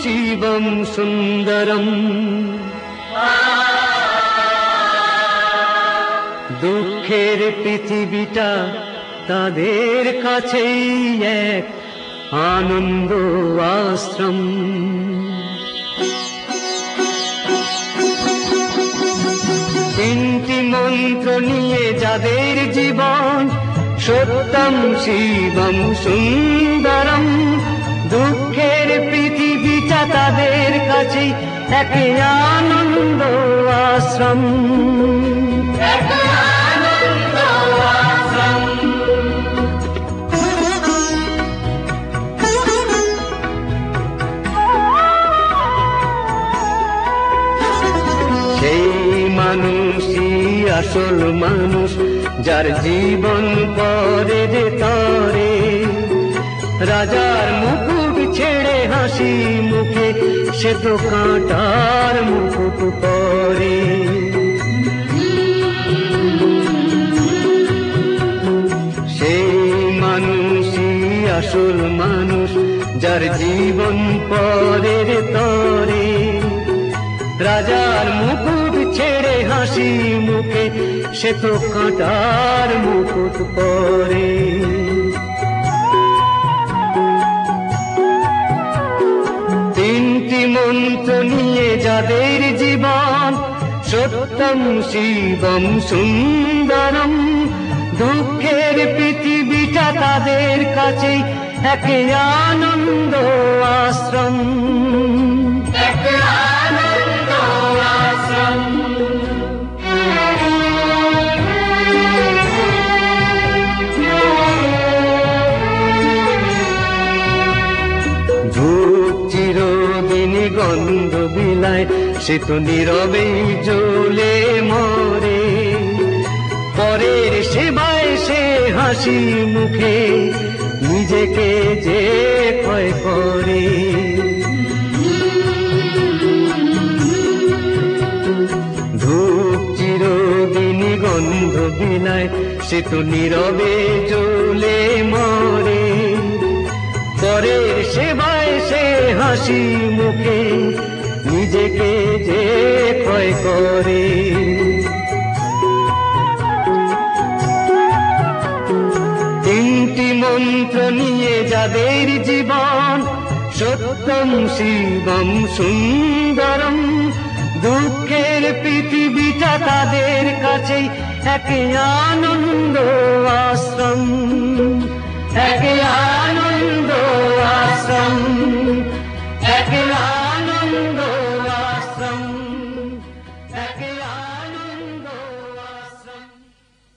শিবম সুন্দরম দুঃখের পৃথিবীটা তাদের কাছেই এক আনন্দ আশ্রম তিনটি মন্ত্র নিয়ে যাদের জীবন সত্যম শিবম সুন্দরম কাছে এক আনন্দ আশ্রম। সেই মানুষই আসল মানুষ, যার জীবন পরে যে তরে। রাজার মুকুট ছেড়ে হাসি মুখে, সে তো কাঁটার মুকুট পরে। সেই মানুষই আসল মানুষ, যার জীবন পরের তরে। রাজার মুকুট ছেড়ে হাসি মুখে, সে তো কাঁটার মুকুট পরে। মন্ত্র নিয়ে যাদের জীবন সত্যম শিবম সুন্দরম। দুঃখের পৃথিবীটা তাদের কাছে একে আনন্দ সে তো নীরবেই জ্বলে মরে। পরের সেবায় সে হাসি মুখে, নিজেকে যে ক্ষয় করে। ধূপ চিরদিনই গন্ধ বিলায় সে তো নীরবে জ্বলে মরে। পরের সেবায় সে হাসি মুখে নিজেকে যে ক্ষয় করে। তিনটি মন্ত্র নিয়ে যাদের জীবন সত্যম শিবম সুন্দরম, দুঃখের পৃথিবীটা তাদের কাছে এক আনন্দ আশ্রম